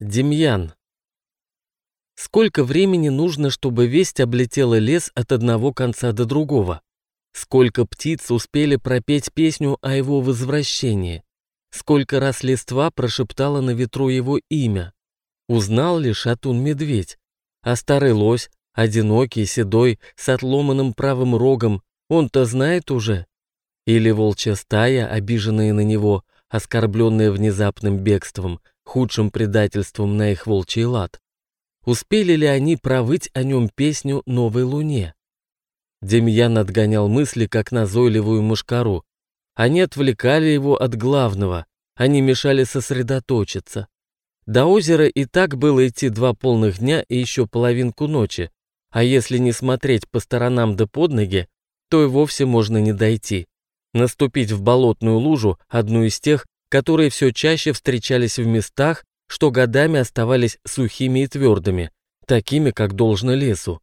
Демьян. Сколько времени нужно, чтобы весть облетела лес от одного конца до другого? Сколько птиц успели пропеть песню о его возвращении? Сколько раз листва прошептала на ветру его имя? Узнал ли шатун-медведь? А старый лось, одинокий, седой, с отломанным правым рогом, он-то знает уже? Или волчья стая, обиженная на него, оскорбленная внезапным бегством, худшим предательством на их волчий лад. Успели ли они провыть о нем песню «Новой луне»? Демьян отгонял мысли, как назойливую мушкару. Они отвлекали его от главного, они мешали сосредоточиться. До озера и так было идти два полных дня и еще половинку ночи, а если не смотреть по сторонам да под ноги, то и вовсе можно не дойти. Наступить в болотную лужу, одну из тех, которые все чаще встречались в местах, что годами оставались сухими и твердыми, такими, как должно лесу.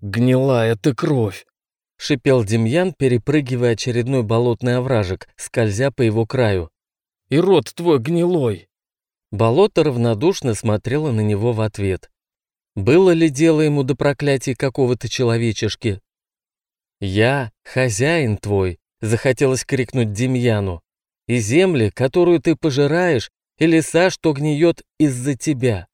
«Гнилая ты кровь!» — шипел Демьян, перепрыгивая очередной болотный овражек, скользя по его краю. «И рот твой гнилой!» Болото равнодушно смотрело на него в ответ. Было ли дело ему до проклятий какого-то человечешки? «Я хозяин твой», — захотелось крикнуть Демьяну и земли, которую ты пожираешь, и леса, что гниет из-за тебя.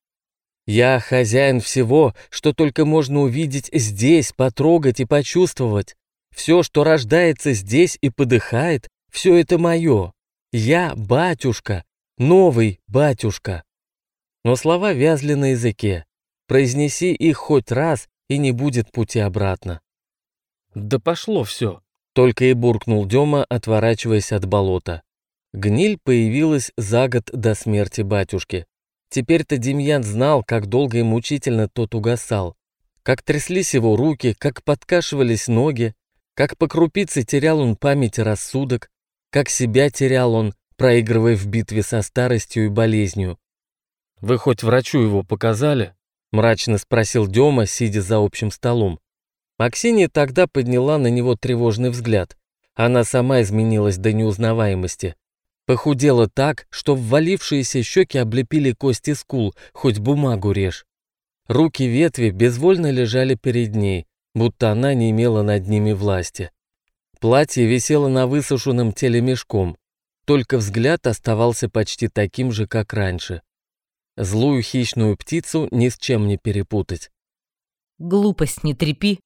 Я хозяин всего, что только можно увидеть здесь, потрогать и почувствовать. Все, что рождается здесь и подыхает, все это мое. Я батюшка, новый батюшка. Но слова вязли на языке. Произнеси их хоть раз, и не будет пути обратно. Да пошло все. Только и буркнул Дема, отворачиваясь от болота. Гниль появилась за год до смерти батюшки. Теперь-то Демьян знал, как долго и мучительно тот угасал. Как тряслись его руки, как подкашивались ноги, как по крупице терял он память и рассудок, как себя терял он, проигрывая в битве со старостью и болезнью. «Вы хоть врачу его показали?» — мрачно спросил Дема, сидя за общим столом. Максиния тогда подняла на него тревожный взгляд. Она сама изменилась до неузнаваемости. Похудела так, что ввалившиеся щеки облепили кости скул, хоть бумагу режь. Руки ветви безвольно лежали перед ней, будто она не имела над ними власти. Платье висело на высушенном теле мешком, только взгляд оставался почти таким же, как раньше. Злую хищную птицу ни с чем не перепутать. «Глупость не трепи!»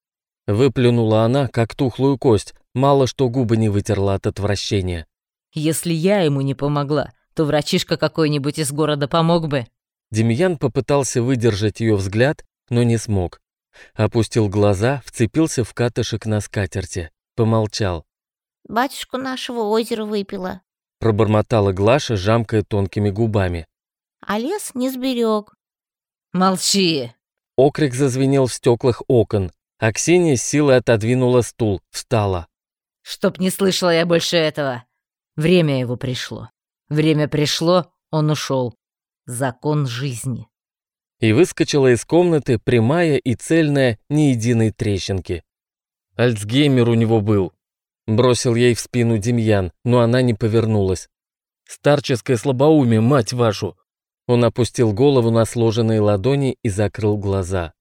Выплюнула она, как тухлую кость, мало что губы не вытерла от отвращения. Если я ему не помогла, то врачишка какой-нибудь из города помог бы. Демьян попытался выдержать ее взгляд, но не смог. Опустил глаза, вцепился в катышек на скатерти, помолчал. «Батюшку нашего озера выпила», — пробормотала Глаша, жамкая тонкими губами. «А лес не сберег». «Молчи!» Окрик зазвенел в стеклах окон, а Ксения с силой отодвинула стул, встала. «Чтоб не слышала я больше этого!» Время его пришло. Время пришло, он ушел. Закон жизни. И выскочила из комнаты прямая и цельная, ни единой трещинки. Альцгеймер у него был. Бросил ей в спину Демьян, но она не повернулась. Старческое слабоумие, мать вашу! Он опустил голову на сложенные ладони и закрыл глаза.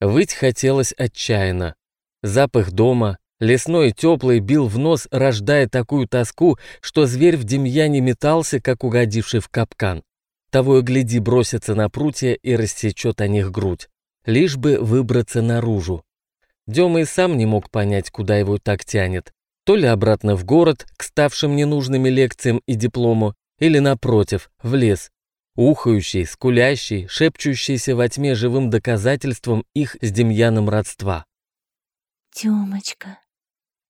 Выть хотелось отчаянно. Запах дома, Лесной теплый бил в нос, рождая такую тоску, что зверь в Демьяне метался, как угодивший в капкан. Того и гляди бросится на прутья и рассечет о них грудь. Лишь бы выбраться наружу. Дема и сам не мог понять, куда его так тянет. То ли обратно в город, к ставшим ненужными лекциям и диплому, или напротив, в лес. Ухающий, скулящий, шепчущийся во тьме живым доказательством их с Демьяном родства. «Демочка»,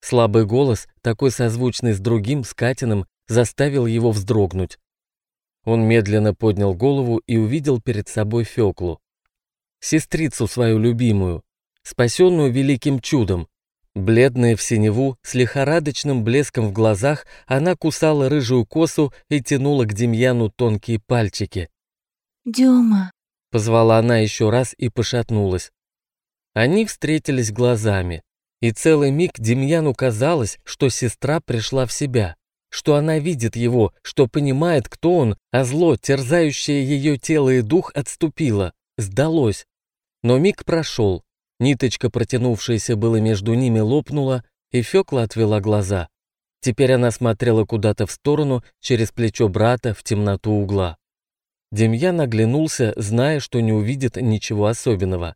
Слабый голос, такой созвучный с другим, с Катиным, заставил его вздрогнуть. Он медленно поднял голову и увидел перед собой Феклу. Сестрицу свою любимую, спасенную великим чудом. Бледная в синеву, с лихорадочным блеском в глазах, она кусала рыжую косу и тянула к Демьяну тонкие пальчики. «Дема», — позвала она еще раз и пошатнулась. Они встретились глазами. И целый миг Демьяну казалось, что сестра пришла в себя. что она видит его, что понимает, кто он, а зло, терзающее ее тело и дух, отступило, сдалось. Но миг прошел, ниточка, протянувшаяся было между ними, лопнула, и Фёкла отвела глаза. Теперь она смотрела куда-то в сторону, через плечо брата, в темноту угла. Демьян оглянулся, зная, что не увидит ничего особенного.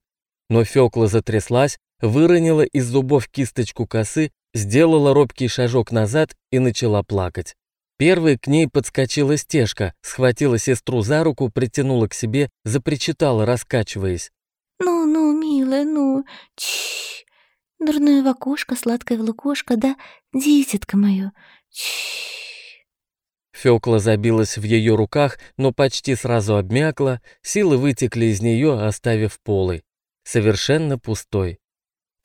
Но Фёкла затряслась, выронила из зубов кисточку косы, сделала робкий шажок назад и начала плакать. Первой к ней подскочила стежка, схватила сестру за руку, притянула к себе, запричитала, раскачиваясь. «Ну-ну, милая, ну, чш, дурное в окошко, сладкое в лукошко, да, дитятка моё, чш». Фёкла забилась в ее руках, но почти сразу обмякла, силы вытекли из нее, оставив полы. Совершенно пустой.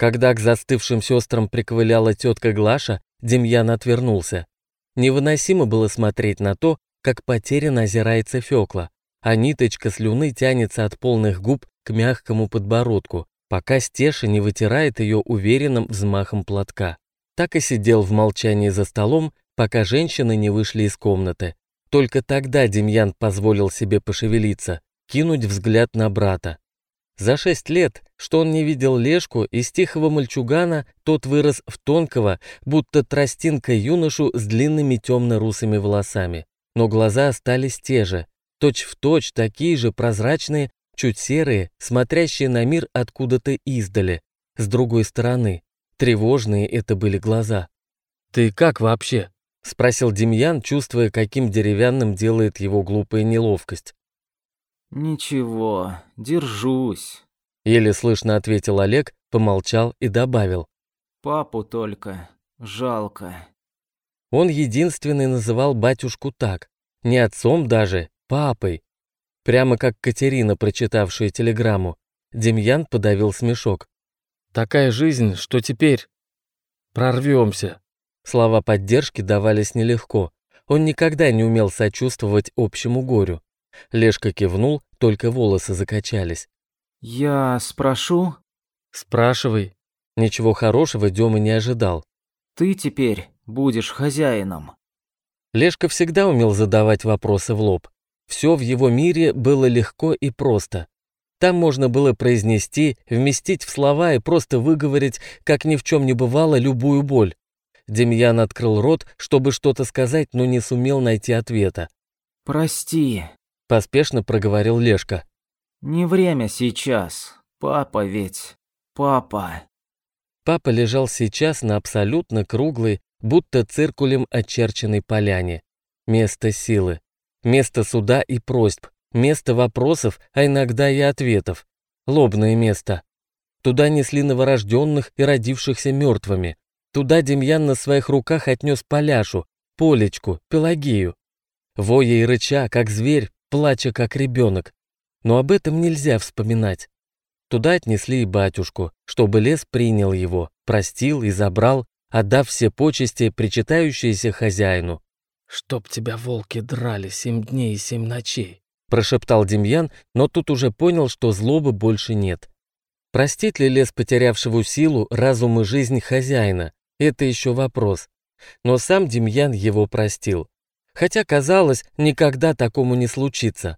Когда к застывшим сестрам приковыляла тетка Глаша, Демьян отвернулся. Невыносимо было смотреть на то, как потерянно озирается Фёкла, а ниточка слюны тянется от полных губ к мягкому подбородку, пока Стеша не вытирает ее уверенным взмахом платка. Так и сидел в молчании за столом, пока женщины не вышли из комнаты. Только тогда Демьян позволил себе пошевелиться, кинуть взгляд на брата. За шесть лет, что он не видел Лешку, из тихого мальчугана тот вырос в тонкого, будто тростинка юношу с длинными темно-русыми волосами. Но глаза остались те же, точь-в-точь точь такие же прозрачные, чуть серые, смотрящие на мир откуда-то издали, с другой стороны. Тревожные это были глаза. «Ты как вообще?» — спросил Демьян, чувствуя, каким деревянным делает его глупая неловкость. «Ничего, держусь», — еле слышно ответил Олег, помолчал и добавил. «Папу только жалко». Он единственный называл батюшку так, не отцом даже, папой. Прямо как Катерина, прочитавшая телеграмму. Демьян подавил смешок. «Такая жизнь, что теперь...» «Прорвемся», Слова поддержки давались нелегко. Он никогда не умел сочувствовать общему горю. Лешка кивнул, только волосы закачались. «Я спрошу?» «Спрашивай». Ничего хорошего Дема не ожидал. «Ты теперь будешь хозяином». Лешка всегда умел задавать вопросы в лоб. Все в его мире было легко и просто. Там можно было произнести, вместить в слова и просто выговорить, как ни в чем не бывало, любую боль. Демьян открыл рот, чтобы что-то сказать, но не сумел найти ответа. «Прости», — поспешно проговорил Лешка. «Не время сейчас. Папа ведь. Папа». Папа лежал сейчас на абсолютно круглой, будто циркулем очерченной поляне. Место силы. Место суда и просьб. Место вопросов, а иногда и ответов. Лобное место. Туда несли новорожденных и родившихся мертвыми. Туда Демьян на своих руках отнес Поляшу, Полечку, Пелагею. Воя и рыча, как зверь, плача, как ребенок. Но об этом нельзя вспоминать. Туда отнесли и батюшку, чтобы лес принял его, простил и забрал, отдав все почести, причитающиеся хозяину. «Чтоб тебя волки драли семь дней и семь ночей», прошептал Демьян, но тут уже понял, что злобы больше нет. Простит ли лес потерявшего силу, разум и жизнь хозяина, это еще вопрос. Но сам Демьян его простил. Хотя, казалось, никогда такому не случится.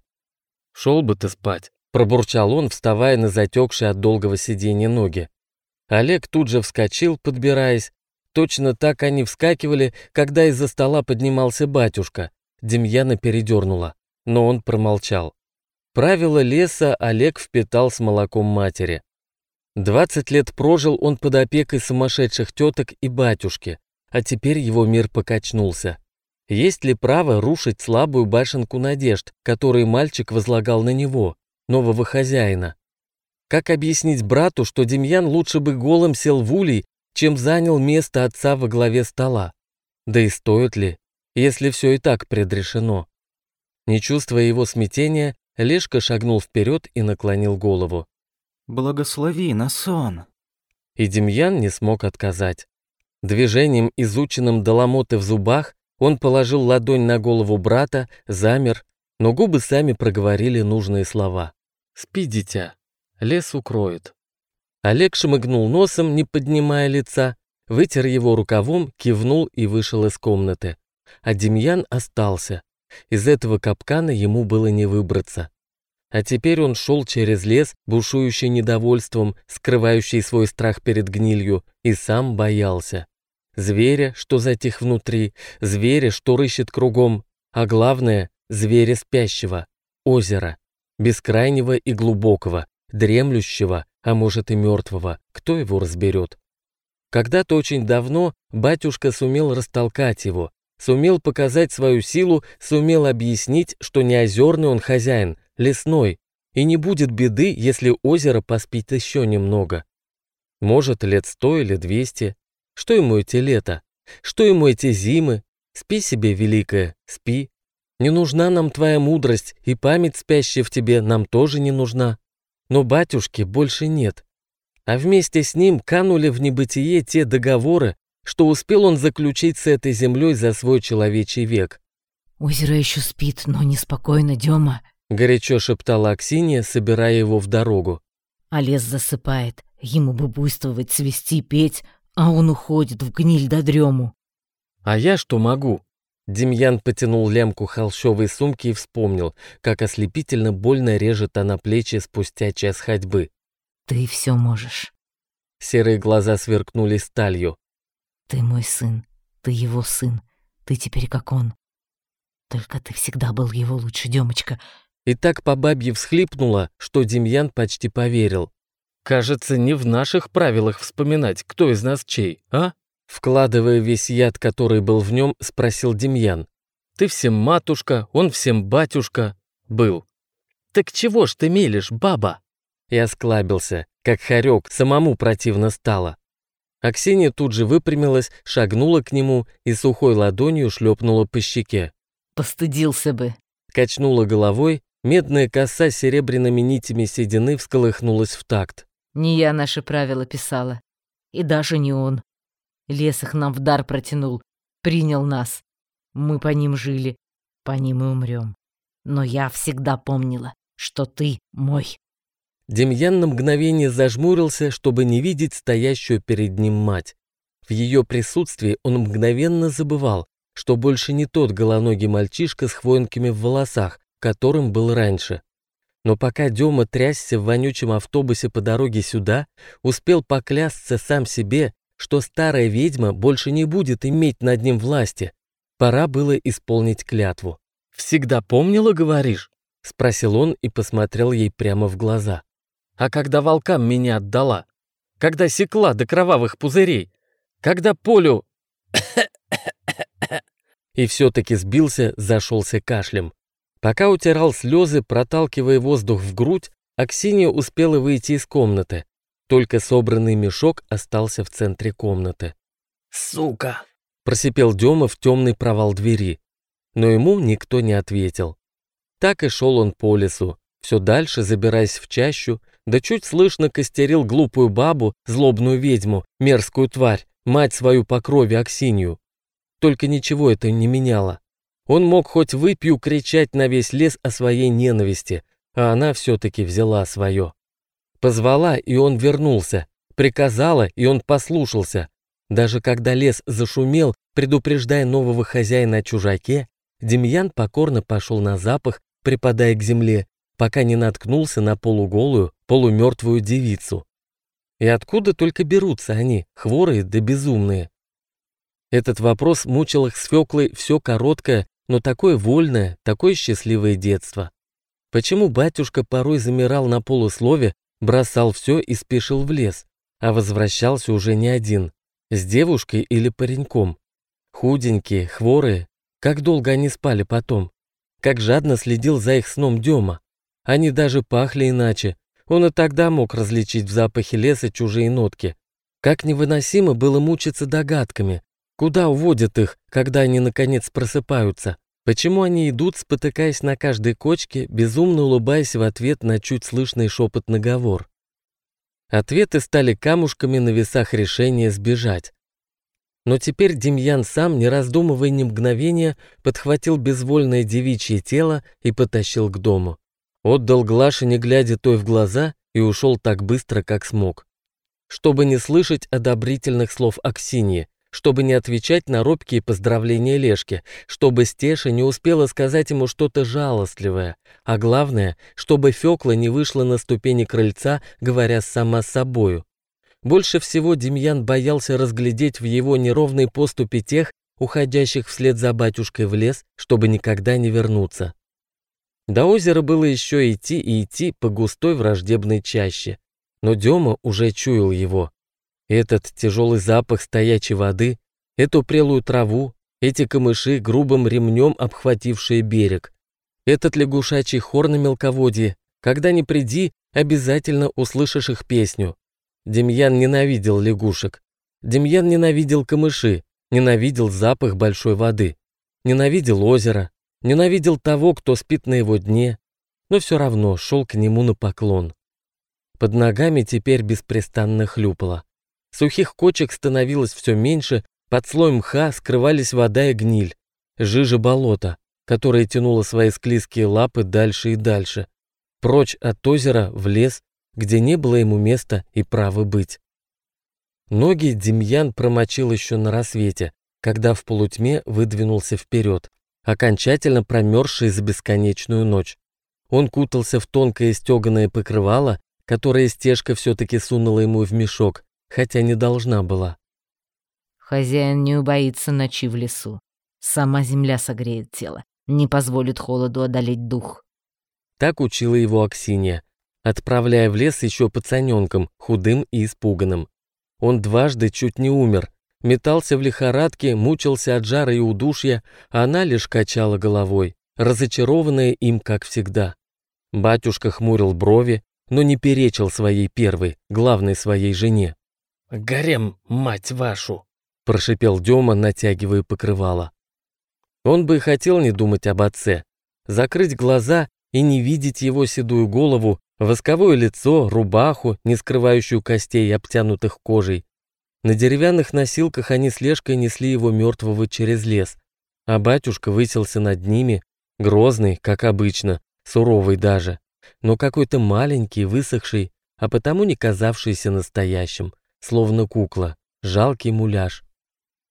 «Шел бы ты спать», — пробурчал он, вставая на затекшие от долгого сидения ноги. Олег тут же вскочил, подбираясь. Точно так они вскакивали, когда из-за стола поднимался батюшка. Демьяна передернула, но он промолчал. Правила леса Олег впитал с молоком матери. Двадцать лет прожил он под опекой сумасшедших теток и батюшки, а теперь его мир покачнулся. Есть ли право рушить слабую башенку надежд, которые мальчик возлагал на него, нового хозяина? Как объяснить брату, что Демьян лучше бы голым сел в улей, чем занял место отца во главе стола? Да и стоит ли, если все и так предрешено? Не чувствуя его смятения, Лешка шагнул вперед и наклонил голову. Благослови на сон. И Демьян не смог отказать. Движением, изученным до ломоты в зубах, он положил ладонь на голову брата, замер, но губы сами проговорили нужные слова. «Спи, дитя, лес укроет». Олег шмыгнул носом, не поднимая лица, вытер его рукавом, кивнул и вышел из комнаты. а Демьян остался. Из этого капкана ему было не выбраться. А теперь он шел через лес, бушующий недовольством, скрывающий свой страх перед гнилью, и сам боялся. Зверя, что затих внутри, зверя, что рыщет кругом, а главное — зверя спящего, озера, бескрайнего и глубокого, дремлющего, а может и мертвого, кто его разберет. Когда-то очень давно батюшка сумел растолкать его, сумел показать свою силу, сумел объяснить, что не озерный он хозяин, лесной, и не будет беды, если озеро поспит еще немного. Может, лет сто или двести. Что ему эти лета? Что ему эти зимы? Спи себе, великая, спи. Не нужна нам твоя мудрость, и память спящая в тебе нам тоже не нужна. Но батюшки больше нет а вместе с ним канули в небытие те договоры, что успел он заключить с этой землей за свой человечий век. «Озеро еще спит, но неспокойно, Дема», — горячо шептала Аксинья, собирая его в дорогу. «А лес засыпает, ему бы буйствовать, свести, петь, а он уходит в гниль до дрему». «А я что могу?» Демьян потянул лямку холщовой сумки и вспомнил, как ослепительно больно режет она плечи спустя час ходьбы. Ты все можешь. Серые глаза сверкнули сталью. Ты мой сын, ты его сын, ты теперь как он. Только ты всегда был его лучше, Демочка. И так по бабье всхлипнула, что Демьян почти поверил. Кажется, не в наших правилах вспоминать, кто из нас чей, а? Вкладывая весь яд, который был в нем, спросил Демьян. Ты всем матушка, он всем батюшка. Был. Так чего ж ты мелешь, баба? и осклабился, как хорек, самому противно стало. Аксинья тут же выпрямилась, шагнула к нему и сухой ладонью шлепнула по щеке. «Постыдился бы!» Качнула головой, медная коса с серебряными нитями седины всколыхнулась в такт. «Не я наши правила писала. И даже не он. Лес их нам в дар протянул, принял нас. Мы по ним жили, по ним и умрем. Но я всегда помнила, что ты мой. Демьян на мгновение зажмурился, чтобы не видеть стоящую перед ним мать. В ее присутствии он мгновенно забывал, что больше не тот голоногий мальчишка с хвоинками в волосах, которым был раньше. Но пока Дема трясся в вонючем автобусе по дороге сюда, успел поклясться сам себе, что старая ведьма больше не будет иметь над ним власти. Пора было исполнить клятву. «Всегда помнила, говоришь?» — спросил он и посмотрел ей прямо в глаза. А когда волкам меня отдала? Когда секла до кровавых пузырей? Когда полю... И все-таки сбился, зашелся кашлем. Пока утирал слезы, проталкивая воздух в грудь, Аксинья успела выйти из комнаты. Только собранный мешок остался в центре комнаты. «Сука!» – просипел Дема в темный провал двери. Но ему никто не ответил. Так и шел он по лесу, все дальше забираясь в чащу, да чуть слышно костерил глупую бабу, злобную ведьму, мерзкую тварь, мать свою по крови Аксинью. Только ничего это не меняло. Он мог хоть выпью кричать на весь лес о своей ненависти, а она все-таки взяла свое. Позвала, и он вернулся. Приказала, и он послушался. Даже когда лес зашумел, предупреждая нового хозяина о чужаке, Демьян покорно пошел на запах, припадая к земле, пока не наткнулся на полуголую, полумертвую девицу. И откуда только берутся они, хворые да безумные? Этот вопрос мучил их с Феклой все короткое, но такое вольное, такое счастливое детство. Почему батюшка порой замирал на полуслове, бросал все и спешил в лес, а возвращался уже не один, с девушкой или пареньком? Худенькие, хворые, как долго они спали потом? Как жадно следил за их сном Дема? Они даже пахли иначе. Он и тогда мог различить в запахе леса чужие нотки. Как невыносимо было мучиться догадками. Куда уводят их, когда они наконец просыпаются? Почему они идут, спотыкаясь на каждой кочке, безумно улыбаясь в ответ на чуть слышный шепот наговор? Ответы стали камушками на весах решения сбежать. Но теперь Демьян сам, не раздумывая ни мгновения, подхватил безвольное девичье тело и потащил к дому. Отдал Глаше, не глядя той в глаза, и ушел так быстро, как смог. Чтобы не слышать одобрительных слов Аксиньи, чтобы не отвечать на робкие поздравления Лешки, чтобы Стеша не успела сказать ему что-то жалостливое, а главное, чтобы Фёкла не вышла на ступени крыльца, говоря сама с собою. Больше всего Демьян боялся разглядеть в его неровной поступе тех, уходящих вслед за батюшкой в лес, чтобы никогда не вернуться. До озера было еще идти и идти по густой враждебной чаще, но Дема уже чуял его. Этот тяжелый запах стоячей воды, эту прелую траву, эти камыши, грубым ремнем обхватившие берег, этот лягушачий хор на мелководье, когда ни приди, обязательно услышишь их песню. Демьян ненавидел лягушек. Демьян ненавидел камыши, ненавидел запах большой воды, ненавидел озеро, ненавидел того, кто спит на его дне, но все равно шел к нему на поклон. Под ногами теперь беспрестанно хлюпало. Сухих кочек становилось все меньше, под слоем мха скрывались вода и гниль, жижа болота, которое тянуло свои склизкие лапы дальше и дальше, прочь от озера в лес, где не было ему места и права быть. Ноги Демьян промочил еще на рассвете, когда в полутьме выдвинулся вперед, окончательно промерзший за бесконечную ночь. Он кутался в тонкое стеганое покрывало, которое стежка все-таки сунула ему в мешок, хотя не должна была. Хозяин не убоится ночи в лесу. Сама земля согреет тело, не позволит холоду одолеть дух. Так учила его Аксинья, отправляя в лес еще пацаненком, худым и испуганным. Он дважды чуть не умер, метался в лихорадке, мучился от жара и удушья, а она лишь качала головой, разочарованная им, как всегда. Батюшка хмурил брови, но не перечил своей первой, главной своей жене. «Гарем, мать вашу!» – прошипел Дема, натягивая покрывало. Он бы хотел не думать об отце, закрыть глаза и не видеть его седую голову, Восковое лицо, рубаху, не скрывающую костей, обтянутых кожей. На деревянных носилках они с Лешкой несли его мертвого через лес, а батюшка высился над ними, грозный, как обычно, суровый даже, но какой-то маленький, высохший, а потому не казавшийся настоящим, словно кукла, жалкий муляж.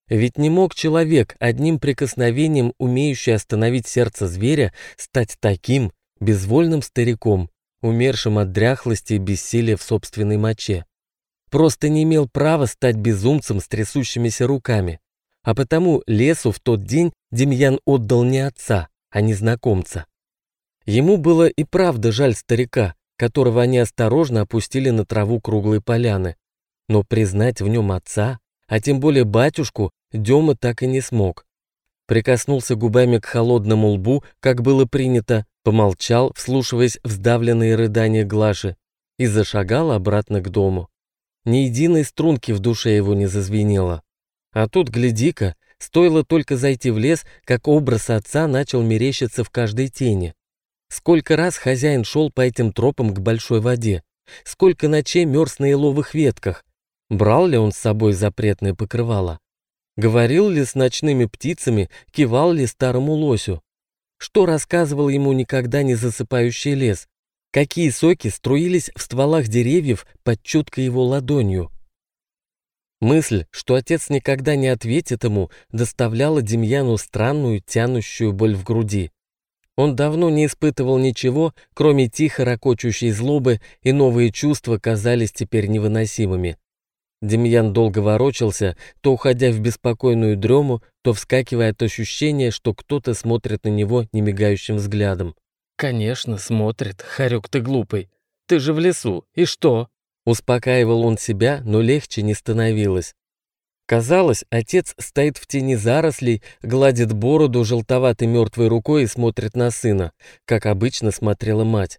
Ведь не мог человек, одним прикосновением умеющий остановить сердце зверя, стать таким, безвольным стариком, умершим от дряхлости и бессилия в собственной моче. Просто не имел права стать безумцем с трясущимися руками. А потому лесу в тот день Демьян отдал не отца, а незнакомца. Ему было и правда жаль старика, которого они осторожно опустили на траву круглой поляны. Но признать в нем отца, а тем более батюшку, Дема так и не смог. Прикоснулся губами к холодному лбу, как было принято, Помолчал, вслушиваясь в сдавленные рыдания Глаши, и зашагал обратно к дому. Ни единой струнки в душе его не зазвенело. А тут, гляди-ка, стоило только зайти в лес, как образ отца начал мерещиться в каждой тени. Сколько раз хозяин шел по этим тропам к большой воде, сколько ночей мерз на еловых ветках. Брал ли он с собой запретное покрывало? Говорил ли с ночными птицами, кивал ли старому лосю? что рассказывал ему никогда не засыпающий лес, какие соки струились в стволах деревьев под чуткой его ладонью. Мысль, что отец никогда не ответит ему, доставляла Демьяну странную, тянущую боль в груди. Он давно не испытывал ничего, кроме тихо ракочущей злобы, и новые чувства казались теперь невыносимыми. Демьян долго ворочался, то уходя в беспокойную дрему, то вскакивая от ощущения, что кто-то смотрит на него немигающим взглядом. «Конечно, смотрит, Харюк ты глупый. Ты же в лесу, и что?» Успокаивал он себя, но легче не становилось. Казалось, отец стоит в тени зарослей, гладит бороду желтоватой мертвой рукой и смотрит на сына, как обычно смотрела мать.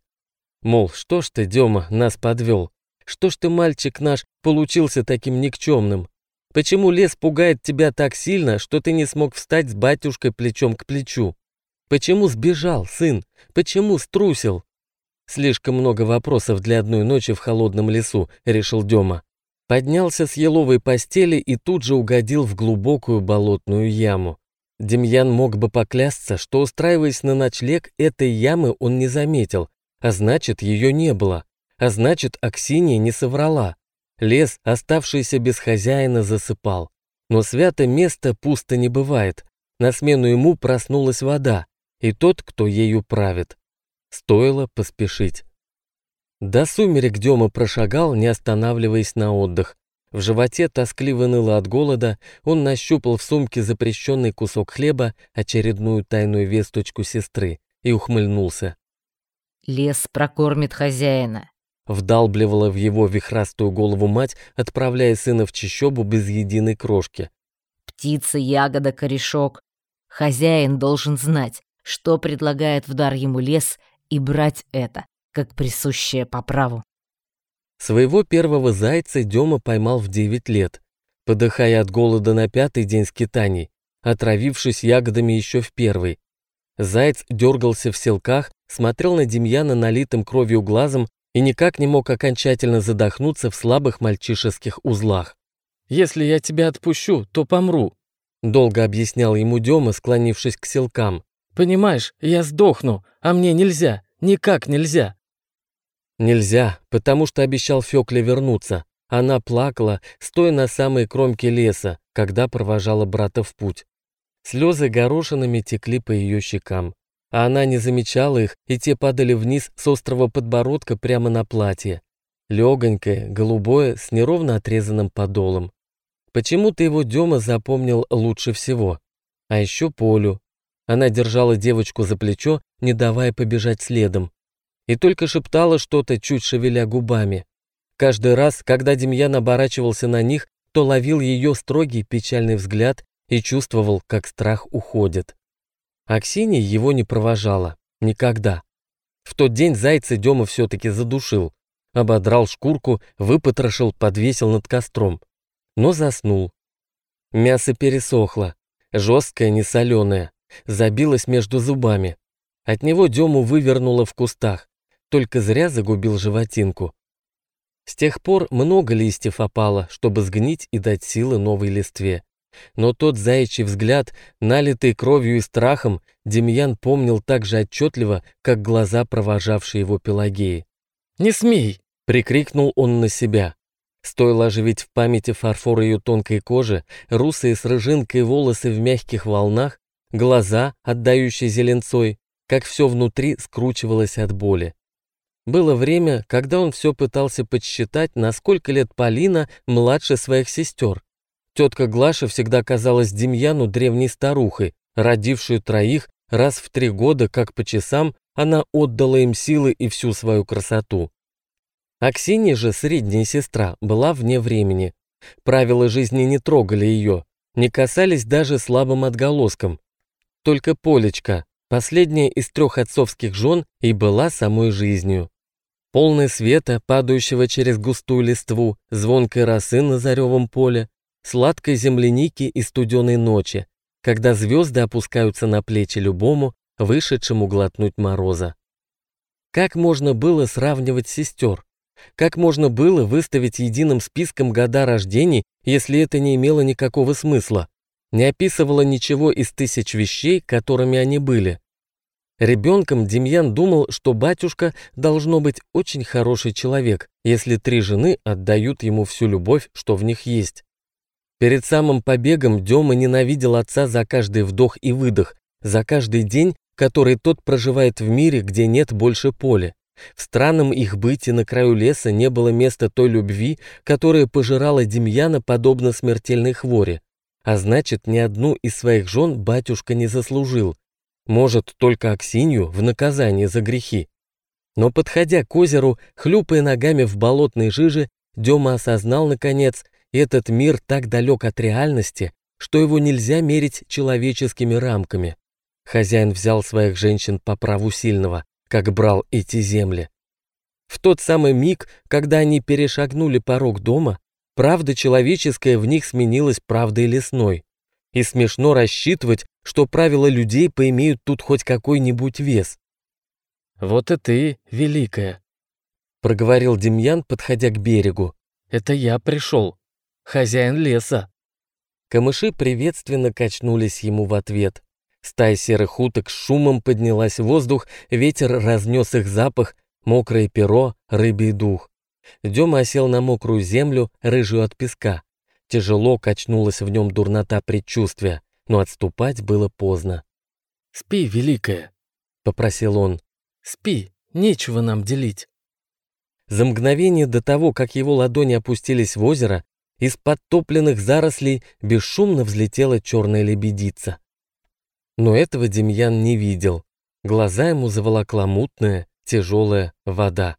Мол, что ж ты, Дема, нас подвел? Что ж ты, мальчик наш, получился таким никчемным? Почему лес пугает тебя так сильно, что ты не смог встать с батюшкой плечом к плечу? Почему сбежал, сын? Почему струсил? Слишком много вопросов для одной ночи в холодном лесу, решил Дема. Поднялся с еловой постели и тут же угодил в глубокую болотную яму. Демьян мог бы поклясться, что, устраиваясь на ночлег, этой ямы он не заметил, а значит, ее не было. А значит, Аксинья не соврала. Лес, оставшийся без хозяина, засыпал. Но свято место пусто не бывает. На смену ему проснулась вода, и тот, кто ею правит. Стоило поспешить. До сумерек Дема прошагал, не останавливаясь на отдых. В животе тоскливо ныло от голода, он нащупал в сумке запрещенный кусок хлеба, очередную тайную весточку сестры, и ухмыльнулся. «Лес прокормит хозяина», — вдалбливала в его вихрастую голову мать, отправляя сына в чащобу без единой крошки. «Птица, ягода, корешок. Хозяин должен знать, что предлагает в дар ему лес, и брать это, как присущее по праву». Своего первого зайца Дема поймал в 9 лет, подыхая от голода на пятый день скитаний, отравившись ягодами еще в первый. Заяц дергался в селках, смотрел на Демьяна налитым кровью глазом и никак не мог окончательно задохнуться в слабых мальчишеских узлах. «Если я тебя отпущу, то помру», — долго объяснял ему Дема, склонившись к селкам. «Понимаешь, я сдохну, а мне нельзя, никак нельзя». Нельзя, потому что обещал Фёкле вернуться. Она плакала, стоя на самой кромке леса, когда провожала брата в путь. Слезы горошинами текли по ее щекам, а она не замечала их, и те падали вниз с острого подбородка прямо на платье. Легонькое, голубое, с неровно отрезанным подолом. Почему-то его Дема запомнил лучше всего. А еще Полю. Она держала девочку за плечо, не давая побежать следом и только шептала что-то, чуть шевеля губами. Каждый раз, когда Демьян оборачивался на них, то ловил ее строгий печальный взгляд и чувствовал, как страх уходит. Аксинья его не провожала. Никогда. В тот день зайца Дема все-таки задушил. Ободрал шкурку, выпотрошил, подвесил над костром. Но заснул. Мясо пересохло. Жесткое, несоленое. Забилось между зубами. От него Дему вывернуло в кустах только зря загубил животинку. С тех пор много листьев опало, чтобы сгнить и дать силы новой листве. Но тот заячий взгляд, налитый кровью и страхом, Демьян помнил так же отчетливо, как глаза, провожавшие его Пелагеи. «Не смей!» — прикрикнул он на себя. Стоило оживить в памяти фарфор ее тонкой кожи, русые с рыжинкой волосы в мягких волнах, глаза, отдающие зеленцой, как все внутри скручивалось от боли. Было время, когда он все пытался подсчитать, на сколько лет Полина младше своих сестер. Тетка Глаша всегда казалась Демьяну древней старухой, родившую троих, раз в три года, как по часам, она отдала им силы и всю свою красоту. Аксинья же, средняя сестра, была вне времени. Правила жизни не трогали ее, не касались даже слабым отголоском. Только Полечка, последняя из трех отцовских жен, и была самой жизнью полный света, падающего через густую листву, звонкой росы на заревом поле, сладкой земляники и студеной ночи, когда звезды опускаются на плечи любому, вышедшему глотнуть мороза. Как можно было сравнивать сестер? Как можно было выставить единым списком года рождений, если это не имело никакого смысла? Не описывало ничего из тысяч вещей, которыми они были. Ребенком Демьян думал, что батюшка должно быть очень хороший человек, если три жены отдают ему всю любовь, что в них есть. Перед самым побегом Дема ненавидел отца за каждый вдох и выдох, за каждый день, который тот проживает в мире, где нет больше поля. В странном их быте на краю леса не было места той любви, которая пожирала Демьяна подобно смертельной хворе. А значит, ни одну из своих жен батюшка не заслужил, может, только Аксинью в наказание за грехи. Но подходя к озеру, хлюпая ногами в болотной жиже, Дема осознал, наконец, этот мир так далек от реальности, что его нельзя мерить человеческими рамками. Хозяин взял своих женщин по праву сильного, как брал эти земли. В тот самый миг, когда они перешагнули порог дома, правда человеческая в них сменилась правдой лесной. И смешно рассчитывать, что правила людей поимеют тут хоть какой-нибудь вес. «Вот и ты, великая», — проговорил Демьян, подходя к берегу. «Это я пришел, хозяин леса». Камыши приветственно качнулись ему в ответ. Стая серых уток с шумом поднялась в воздух, ветер разнес их запах, мокрое перо, рыбий дух. Дема осел на мокрую землю, рыжую от песка. Тяжело качнулась в нем дурнота предчувствия, но отступать было поздно. «Спи, Великая», — попросил он. «Спи, нечего нам делить». За мгновение до того, как его ладони опустились в озеро, из подтопленных зарослей бесшумно взлетела черная лебедица. Но этого Демьян не видел. Глаза ему заволокла мутная, тяжелая вода.